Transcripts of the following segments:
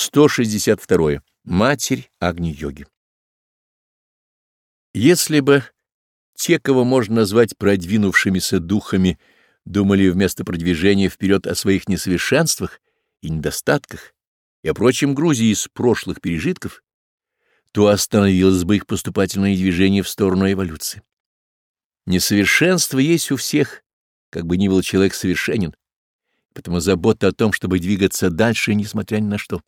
162. Матерь Агни-йоги. Если бы те, кого можно назвать продвинувшимися духами, думали вместо продвижения вперед о своих несовершенствах и недостатках и о прочем грузе из прошлых пережитков, то остановилось бы их поступательное движение в сторону эволюции. Несовершенство есть у всех, как бы ни был человек совершенен, потому забота о том, чтобы двигаться дальше, несмотря ни на что.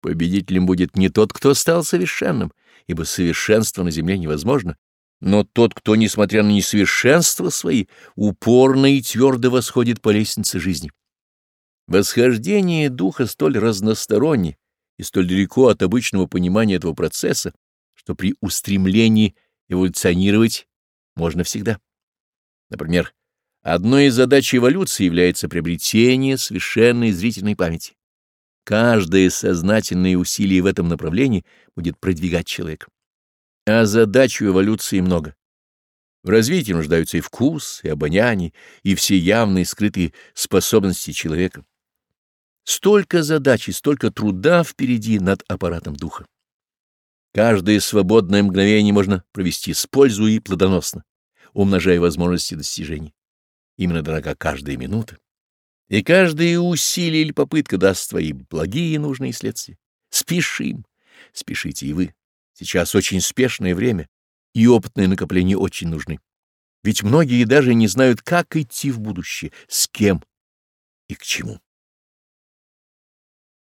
Победителем будет не тот, кто стал совершенным, ибо совершенство на земле невозможно, но тот, кто, несмотря на несовершенство свои, упорно и твердо восходит по лестнице жизни. Восхождение духа столь разносторонне и столь далеко от обычного понимания этого процесса, что при устремлении эволюционировать можно всегда. Например, одной из задач эволюции является приобретение совершенной зрительной памяти. Каждое сознательное усилие в этом направлении будет продвигать человека. А задач у эволюции много. В развитии нуждаются и вкус, и обоняние, и все явные скрытые способности человека. Столько задач и столько труда впереди над аппаратом духа. Каждое свободное мгновение можно провести с пользой и плодоносно, умножая возможности достижений. Именно дорога каждая минута и каждое усилие или попытка даст свои благие и нужные следствия. Спешим. Спешите и вы. Сейчас очень спешное время, и опытные накопления очень нужны. Ведь многие даже не знают, как идти в будущее, с кем и к чему.